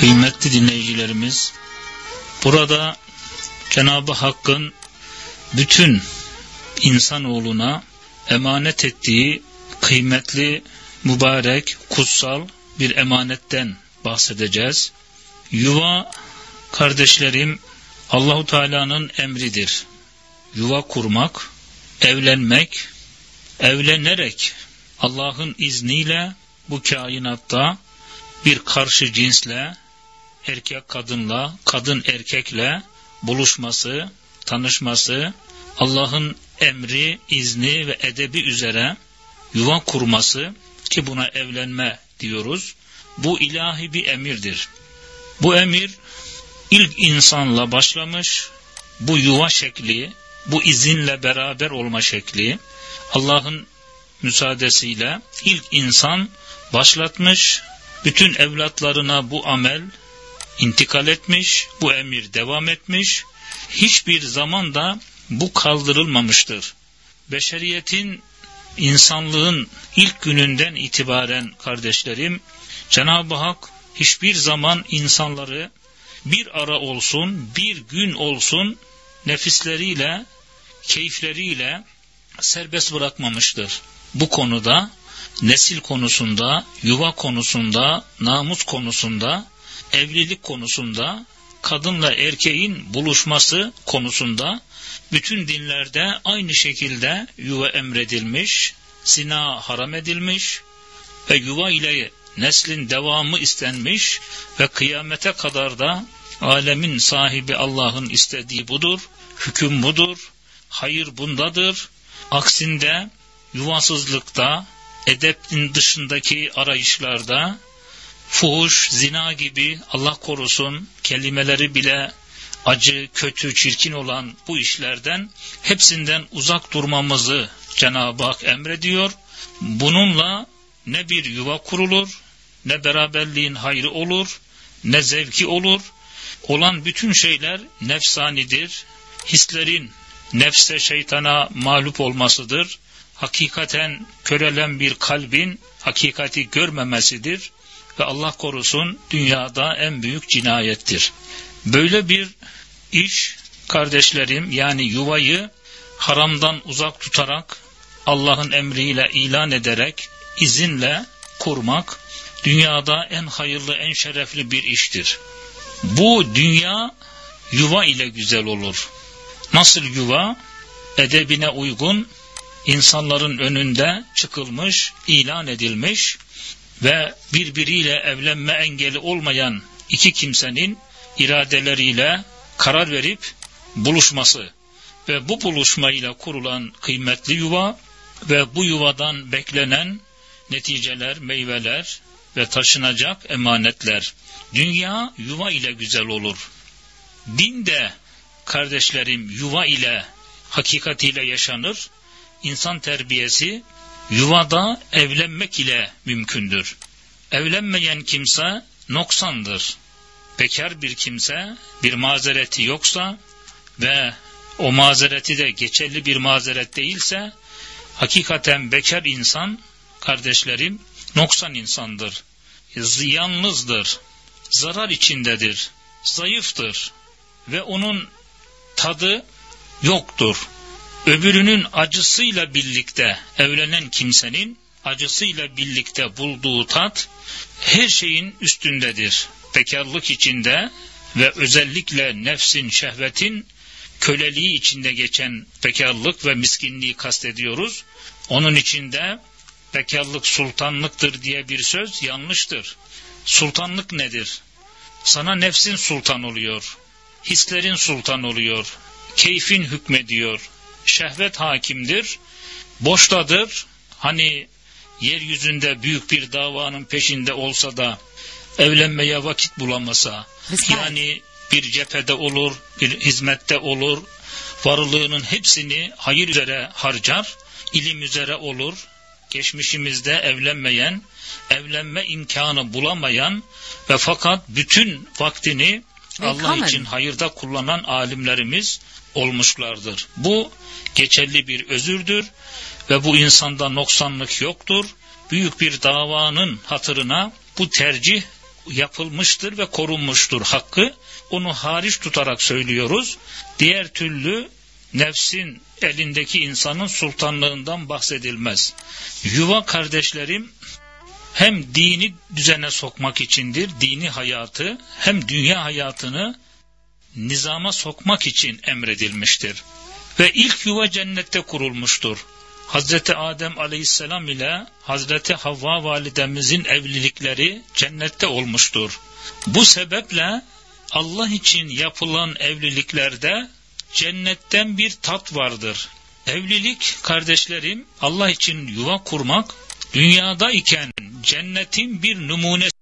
Kıymetli dinleyicilerimiz, burada Cenab-ı Hakk'ın bütün insanoğluna emanet ettiği kıymetli, mübarek, kutsal bir emanetten bahsedeceğiz. Yuva kardeşlerim Allahu Teala'nın emridir. Yuva kurmak, evlenmek, evlenerek Allah'ın izniyle bu kainatta bir karşı cinsle, erkek kadınla, kadın erkekle buluşması, tanışması, Allah'ın emri, izni ve edebi üzere yuva kurması ki buna evlenme diyoruz. Bu ilahi bir emirdir. Bu emir ilk insanla başlamış, bu yuva şekli, bu izinle beraber olma şekli, Allah'ın müsaadesiyle ilk insan başlatmış, bütün evlatlarına bu amel intikal etmiş, bu emir devam etmiş, hiçbir zaman da bu kaldırılmamıştır. Beşeriyetin, insanlığın ilk gününden itibaren kardeşlerim, Cenab-ı Hak hiçbir zaman insanları bir ara olsun, bir gün olsun nefisleriyle, keyifleriyle serbest bırakmamıştır. Bu konuda, nesil konusunda, yuva konusunda, namus konusunda, evlilik konusunda, kadınla erkeğin buluşması konusunda bütün dinlerde aynı şekilde yuva emredilmiş, zina haram edilmiş ve yuva ile neslin devamı istenmiş ve kıyamete kadar da alemin sahibi Allah'ın istediği budur, hüküm budur, hayır bundadır. Aksinde yuvasızlıkta, edepin dışındaki arayışlarda, fuhuş, zina gibi Allah korusun kelimeleri bile acı, kötü, çirkin olan bu işlerden hepsinden uzak durmamızı Cenab-ı Hak emrediyor. Bununla ne bir yuva kurulur, ne beraberliğin hayrı olur, ne zevki olur. Olan bütün şeyler nefsanidir. Hislerin nefse şeytana mağlup olmasıdır. Hakikaten körelen bir kalbin hakikati görmemesidir. Ve Allah korusun dünyada en büyük cinayettir. Böyle bir iş kardeşlerim yani yuvayı haramdan uzak tutarak Allah'ın emriyle ilan ederek izinle kurmak dünyada en hayırlı en şerefli bir iştir. Bu dünya yuva ile güzel olur. Nasıl yuva? Edebine uygun insanların önünde çıkılmış, ilan edilmiş ve birbiriyle evlenme engeli olmayan iki kimsenin iradeleriyle karar verip buluşması ve bu buluşmayla kurulan kıymetli yuva ve bu yuvadan beklenen neticeler, meyveler ve taşınacak emanetler. Dünya yuva ile güzel olur. Din de kardeşlerim yuva ile hakikatiyle yaşanır. İnsan terbiyesi yuvada evlenmek ile mümkündür. Evlenmeyen kimse noksandır. Bekar bir kimse bir mazereti yoksa ve o mazereti de geçerli bir mazeret değilse hakikaten bekar insan kardeşlerim noksan insandır. Yalnızdır. Zarar içindedir. Zayıftır. Ve onun tadı yoktur. Öbürünün acısıyla birlikte evlenen kimsenin acısıyla birlikte bulduğu tat her şeyin üstündedir. Bekarlık içinde ve özellikle nefsin, şehvetin köleliği içinde geçen bekarlık ve miskinliği kastediyoruz. Onun içinde bekarlık sultanlıktır diye bir söz yanlıştır. Sultanlık nedir? Sana nefsin sultan oluyor, hislerin sultan oluyor, keyfin hükmediyor, şehvet hakimdir, boştadır. Hani yeryüzünde büyük bir davanın peşinde olsa da evlenmeye vakit bulamasa, yani bir cephede olur, bir hizmette olur, varlığının hepsini hayır üzere harcar, ilim üzere olur, geçmişimizde evlenmeyen, evlenme imkanı bulamayan ve fakat bütün vaktini Allah için hayırda kullanan alimlerimiz olmuşlardır. Bu geçerli bir özürdür ve bu insanda noksanlık yoktur. Büyük bir davanın hatırına bu tercih yapılmıştır ve korunmuştur hakkı. Onu hariç tutarak söylüyoruz. Diğer türlü nefsin elindeki insanın sultanlığından bahsedilmez. Yuva kardeşlerim hem dini düzene sokmak içindir, dini hayatı, hem dünya hayatını nizama sokmak için emredilmiştir. Ve ilk yuva cennette kurulmuştur. Hazreti Adem aleyhisselam ile Hazreti Havva validemizin evlilikleri cennette olmuştur. Bu sebeple Allah için yapılan evliliklerde cennetten bir tat vardır. Evlilik kardeşlerim Allah için yuva kurmak dünyada iken cennetin bir numunesi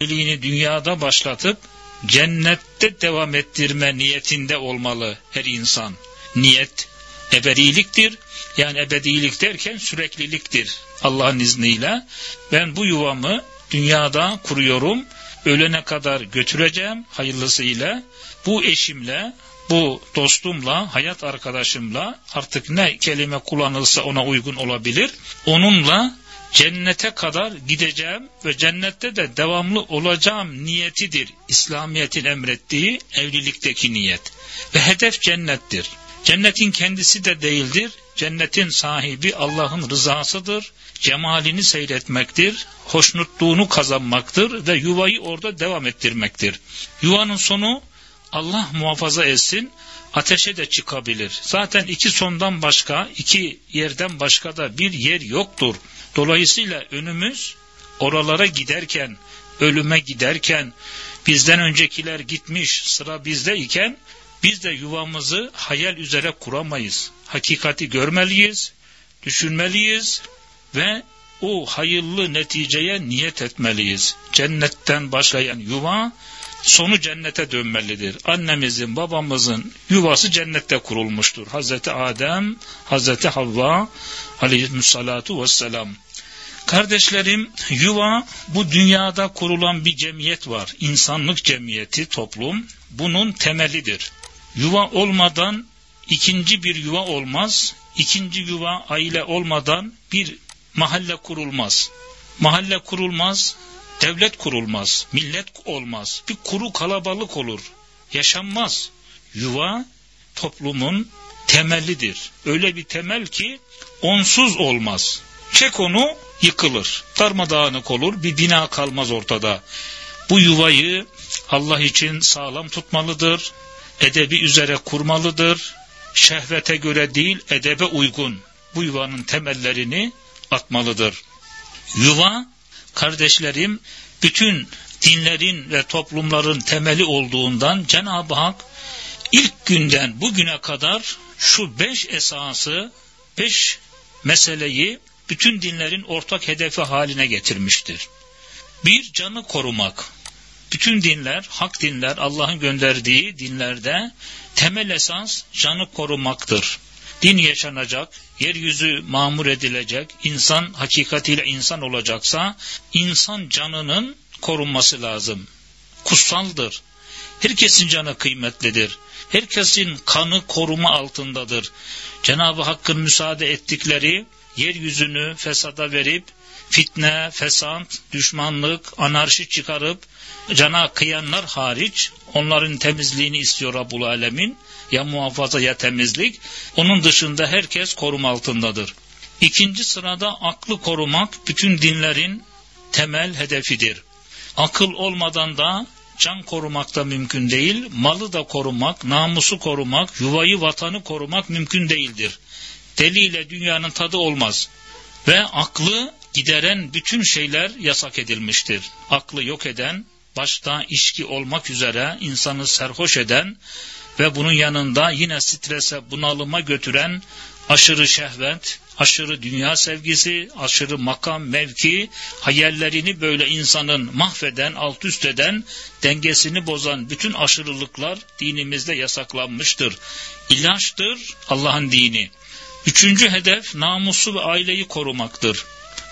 evliliğini dünyada başlatıp cennette devam ettirme niyetinde olmalı her insan. Niyet ebediliktir. Yani ebedilik derken sürekliliktir. Allah'ın izniyle ben bu yuvamı dünyada kuruyorum. Ölene kadar götüreceğim hayırlısıyla. Bu eşimle, bu dostumla, hayat arkadaşımla artık ne kelime kullanılsa ona uygun olabilir. Onunla cennete kadar gideceğim ve cennette de devamlı olacağım niyetidir. İslamiyet'in emrettiği evlilikteki niyet. Ve hedef cennettir. Cennetin kendisi de değildir. Cennetin sahibi Allah'ın rızasıdır. Cemalini seyretmektir. Hoşnutluğunu kazanmaktır ve yuvayı orada devam ettirmektir. Yuvanın sonu Allah muhafaza etsin ateşe de çıkabilir. Zaten iki sondan başka, iki yerden başka da bir yer yoktur. Dolayısıyla önümüz oralara giderken, ölüme giderken, bizden öncekiler gitmiş, sıra bizde iken, biz de yuvamızı hayal üzere kuramayız. Hakikati görmeliyiz, düşünmeliyiz ve o hayırlı neticeye niyet etmeliyiz. Cennetten başlayan yuva sonu cennete dönmelidir. Annemizin, babamızın yuvası cennette kurulmuştur. Hazreti Adem, Hazreti Havva aleyhissalatu vesselam. Kardeşlerim, yuva bu dünyada kurulan bir cemiyet var. İnsanlık cemiyeti, toplum. Bunun temelidir. Yuva olmadan ikinci bir yuva olmaz. İkinci yuva aile olmadan bir mahalle kurulmaz. Mahalle kurulmaz, devlet kurulmaz, millet olmaz. Bir kuru kalabalık olur. Yaşanmaz. Yuva toplumun temelidir. Öyle bir temel ki onsuz olmaz. Çek onu yıkılır. Darmadağınık olur. Bir bina kalmaz ortada. Bu yuvayı Allah için sağlam tutmalıdır. Edebi üzere kurmalıdır. Şehvete göre değil edebe uygun. Bu yuvanın temellerini atmalıdır. Yuva kardeşlerim bütün dinlerin ve toplumların temeli olduğundan Cenab-ı Hak ilk günden bugüne kadar şu beş esası, beş meseleyi bütün dinlerin ortak hedefi haline getirmiştir. Bir, canı korumak. Bütün dinler, hak dinler, Allah'ın gönderdiği dinlerde temel esas canı korumaktır. Din yaşanacak, yeryüzü mamur edilecek, insan hakikatiyle insan olacaksa, insan canının korunması lazım. Kutsaldır. Herkesin canı kıymetlidir. Herkesin kanı koruma altındadır. Cenab-ı Hakk'ın müsaade ettikleri yeryüzünü fesada verip fitne, fesat, düşmanlık, anarşi çıkarıp cana kıyanlar hariç onların temizliğini istiyor Rabbul Alemin. Ya muhafaza ya temizlik. Onun dışında herkes koruma altındadır. İkinci sırada aklı korumak bütün dinlerin temel hedefidir. Akıl olmadan da can korumak da mümkün değil, malı da korumak, namusu korumak, yuvayı vatanı korumak mümkün değildir. Deliyle dünyanın tadı olmaz. Ve aklı gideren bütün şeyler yasak edilmiştir. Aklı yok eden, başta içki olmak üzere insanı serhoş eden ve bunun yanında yine strese, bunalıma götüren aşırı şehvet, aşırı dünya sevgisi, aşırı makam, mevki, hayallerini böyle insanın mahveden, alt üst eden, dengesini bozan bütün aşırılıklar dinimizde yasaklanmıştır. İlaçtır Allah'ın dini. Üçüncü hedef namusu ve aileyi korumaktır.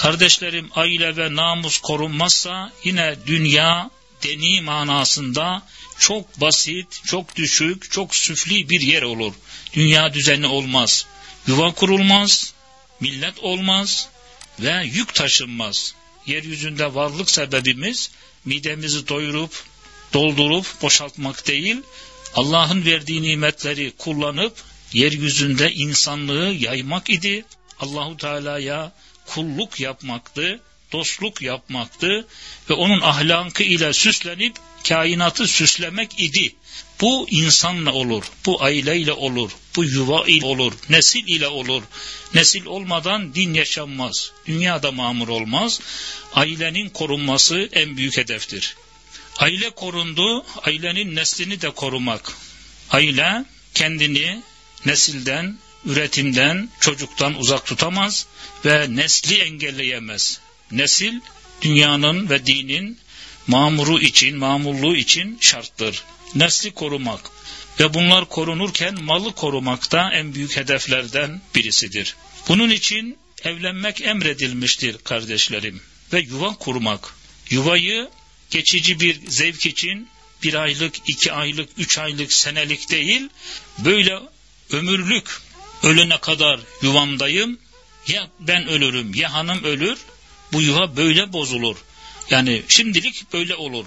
Kardeşlerim aile ve namus korunmazsa yine dünya deni manasında çok basit, çok düşük, çok süfli bir yer olur. Dünya düzeni olmaz. Yuva kurulmaz, millet olmaz, ve yük taşınmaz. Yeryüzünde varlık sebebimiz midemizi doyurup, doldurup boşaltmak değil, Allah'ın verdiği nimetleri kullanıp yeryüzünde insanlığı yaymak idi. Allahu Teala'ya kulluk yapmaktı, dostluk yapmaktı ve onun ahlakı ile süslenip kainatı süslemek idi. Bu insanla olur, bu aileyle olur, bu yuva ile olur, nesil ile olur. Nesil olmadan din yaşanmaz, dünyada mamur olmaz. Ailenin korunması en büyük hedeftir. Aile korundu, ailenin neslini de korumak. Aile kendini nesilden, üretimden, çocuktan uzak tutamaz ve nesli engelleyemez. Nesil dünyanın ve dinin mamuru için, mamurluğu için şarttır. Nesli korumak ve bunlar korunurken malı korumak da en büyük hedeflerden birisidir. Bunun için evlenmek emredilmiştir kardeşlerim ve yuva kurmak. Yuvayı geçici bir zevk için bir aylık, iki aylık, üç aylık, senelik değil, böyle ömürlük ölene kadar yuvamdayım, ya ben ölürüm ya hanım ölür, bu yuva böyle bozulur. Yani şimdilik böyle olur.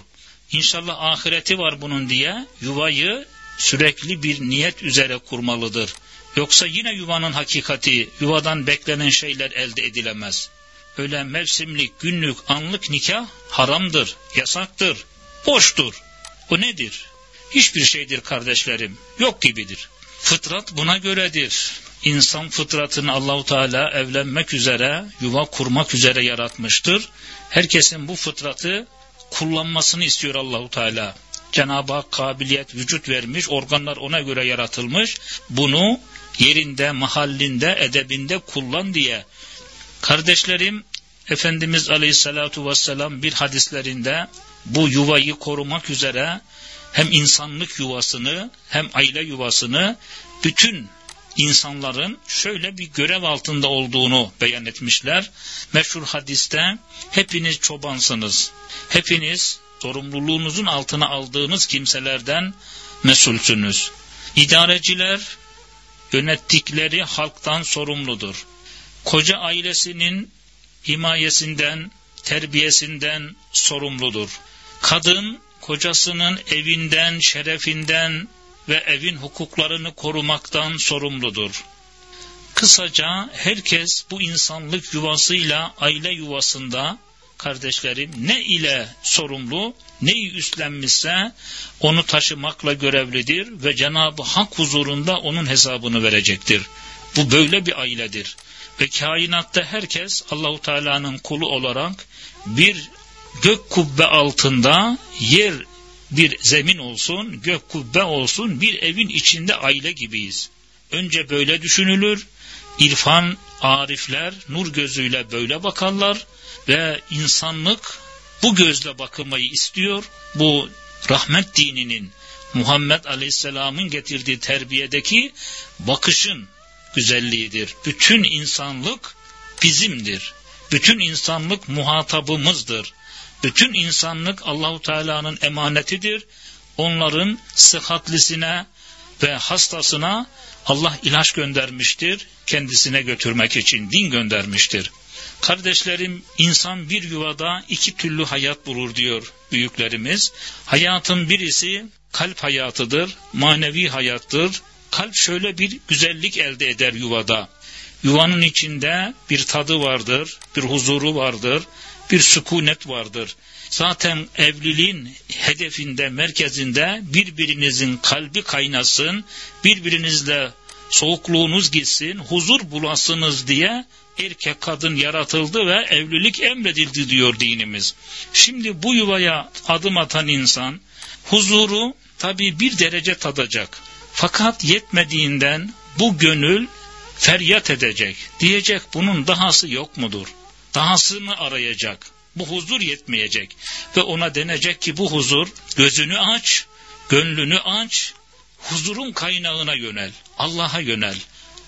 İnşallah ahireti var bunun diye yuvayı sürekli bir niyet üzere kurmalıdır. Yoksa yine yuvanın hakikati, yuvadan beklenen şeyler elde edilemez. Öyle mevsimlik, günlük, anlık nikah haramdır, yasaktır, boştur. O nedir? Hiçbir şeydir kardeşlerim, yok gibidir. Fıtrat buna göredir. İnsan fıtratını Allahu Teala evlenmek üzere, yuva kurmak üzere yaratmıştır. Herkesin bu fıtratı kullanmasını istiyor Allahu Teala. Cenab-ı Hak kabiliyet vücut vermiş, organlar ona göre yaratılmış. Bunu yerinde, mahallinde, edebinde kullan diye. Kardeşlerim, Efendimiz Aleyhisselatu Vesselam bir hadislerinde bu yuvayı korumak üzere hem insanlık yuvasını hem aile yuvasını bütün insanların şöyle bir görev altında olduğunu beyan etmişler. Meşhur hadiste hepiniz çobansınız. Hepiniz sorumluluğunuzun altına aldığınız kimselerden mesulsünüz. İdareciler yönettikleri halktan sorumludur. Koca ailesinin himayesinden, terbiyesinden sorumludur. Kadın kocasının evinden, şerefinden ve evin hukuklarını korumaktan sorumludur. Kısaca herkes bu insanlık yuvasıyla aile yuvasında kardeşlerim ne ile sorumlu, neyi üstlenmişse onu taşımakla görevlidir ve Cenab-ı Hak huzurunda onun hesabını verecektir. Bu böyle bir ailedir. Ve kainatta herkes Allahu Teala'nın kulu olarak bir gök kubbe altında yer bir zemin olsun, gök kubbe olsun, bir evin içinde aile gibiyiz. Önce böyle düşünülür, irfan, arifler nur gözüyle böyle bakarlar ve insanlık bu gözle bakılmayı istiyor. Bu rahmet dininin Muhammed Aleyhisselam'ın getirdiği terbiyedeki bakışın güzelliğidir. Bütün insanlık bizimdir. Bütün insanlık muhatabımızdır. Bütün insanlık Allahu Teala'nın emanetidir. Onların sıhhatlisine ve hastasına Allah ilaç göndermiştir. Kendisine götürmek için din göndermiştir. Kardeşlerim insan bir yuvada iki türlü hayat bulur diyor büyüklerimiz. Hayatın birisi kalp hayatıdır, manevi hayattır. Kalp şöyle bir güzellik elde eder yuvada. Yuvanın içinde bir tadı vardır, bir huzuru vardır, bir sükunet vardır. Zaten evliliğin hedefinde, merkezinde birbirinizin kalbi kaynasın, birbirinizle soğukluğunuz gitsin, huzur bulasınız diye erkek kadın yaratıldı ve evlilik emredildi diyor dinimiz. Şimdi bu yuvaya adım atan insan huzuru tabi bir derece tadacak. Fakat yetmediğinden bu gönül feryat edecek. Diyecek bunun dahası yok mudur? Dahasını arayacak. Bu huzur yetmeyecek. Ve ona denecek ki bu huzur gözünü aç, gönlünü aç, huzurun kaynağına yönel. Allah'a yönel.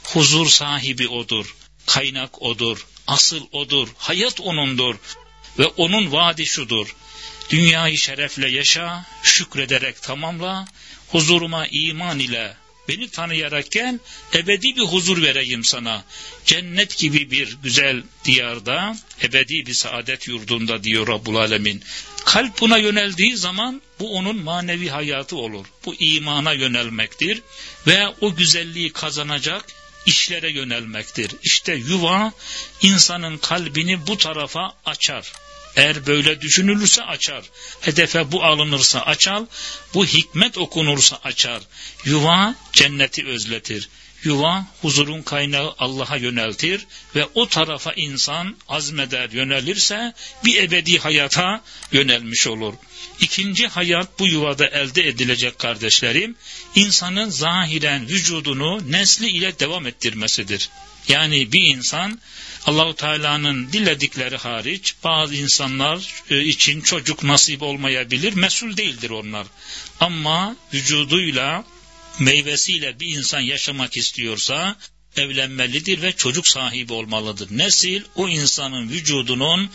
Huzur sahibi odur. Kaynak odur. Asıl odur. Hayat onundur. Ve onun vaadi şudur. Dünyayı şerefle yaşa, şükrederek tamamla, huzuruma iman ile Beni tanıyarak gel, ebedi bir huzur vereyim sana. Cennet gibi bir güzel diyarda, ebedi bir saadet yurdunda diyor Rabbul Alemin. Kalp buna yöneldiği zaman bu onun manevi hayatı olur. Bu imana yönelmektir ve o güzelliği kazanacak işlere yönelmektir. İşte yuva insanın kalbini bu tarafa açar. Eğer böyle düşünülürse açar. Hedefe bu alınırsa açar. Bu hikmet okunursa açar. Yuva cenneti özletir. Yuva huzurun kaynağı Allah'a yöneltir ve o tarafa insan azmeder yönelirse bir ebedi hayata yönelmiş olur. İkinci hayat bu yuvada elde edilecek kardeşlerim, insanın zahiren vücudunu nesli ile devam ettirmesidir. Yani bir insan Allahu Teala'nın diledikleri hariç bazı insanlar e, için çocuk nasip olmayabilir, mesul değildir onlar. Ama vücuduyla, meyvesiyle bir insan yaşamak istiyorsa evlenmelidir ve çocuk sahibi olmalıdır. Nesil o insanın vücudunun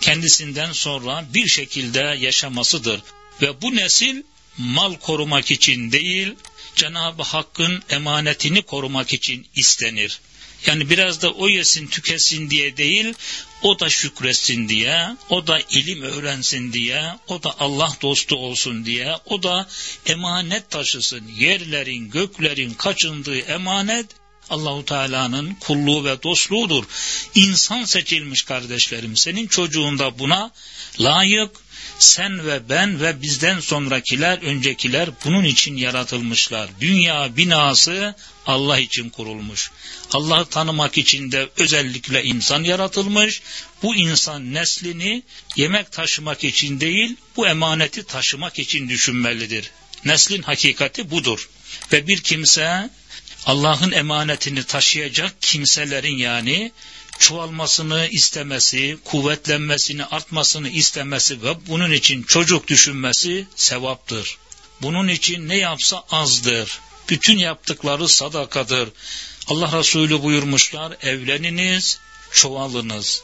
kendisinden sonra bir şekilde yaşamasıdır. Ve bu nesil mal korumak için değil, Cenab-ı Hakk'ın emanetini korumak için istenir. Yani biraz da o yesin tükesin diye değil, o da şükretsin diye, o da ilim öğrensin diye, o da Allah dostu olsun diye, o da emanet taşısın. Yerlerin, göklerin kaçındığı emanet, Allahu Teala'nın kulluğu ve dostluğudur. İnsan seçilmiş kardeşlerim. Senin çocuğun da buna layık. Sen ve ben ve bizden sonrakiler, öncekiler bunun için yaratılmışlar. Dünya binası Allah için kurulmuş. Allah'ı tanımak için de özellikle insan yaratılmış. Bu insan neslini yemek taşımak için değil, bu emaneti taşımak için düşünmelidir. Neslin hakikati budur. Ve bir kimse Allah'ın emanetini taşıyacak kimselerin yani çoğalmasını istemesi, kuvvetlenmesini, artmasını istemesi ve bunun için çocuk düşünmesi sevaptır. Bunun için ne yapsa azdır. Bütün yaptıkları sadakadır. Allah Resulü buyurmuşlar, evleniniz, çoğalınız.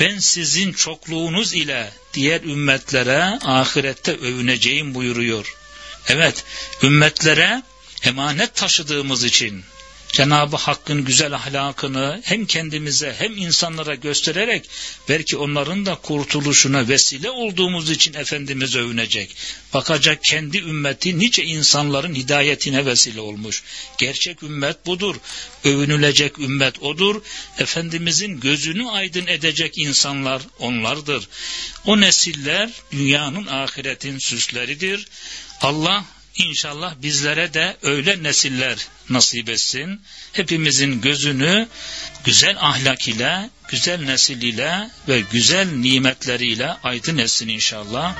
Ben sizin çokluğunuz ile diğer ümmetlere ahirette övüneceğim buyuruyor. Evet, ümmetlere emanet taşıdığımız için Cenab-ı Hakk'ın güzel ahlakını hem kendimize hem insanlara göstererek belki onların da kurtuluşuna vesile olduğumuz için Efendimiz övünecek. Bakacak kendi ümmeti nice insanların hidayetine vesile olmuş. Gerçek ümmet budur. Övünülecek ümmet odur. Efendimizin gözünü aydın edecek insanlar onlardır. O nesiller dünyanın ahiretin süsleridir. Allah İnşallah bizlere de öyle nesiller nasip etsin. Hepimizin gözünü güzel ahlak ile, güzel nesil ile ve güzel nimetleriyle aydın etsin inşallah.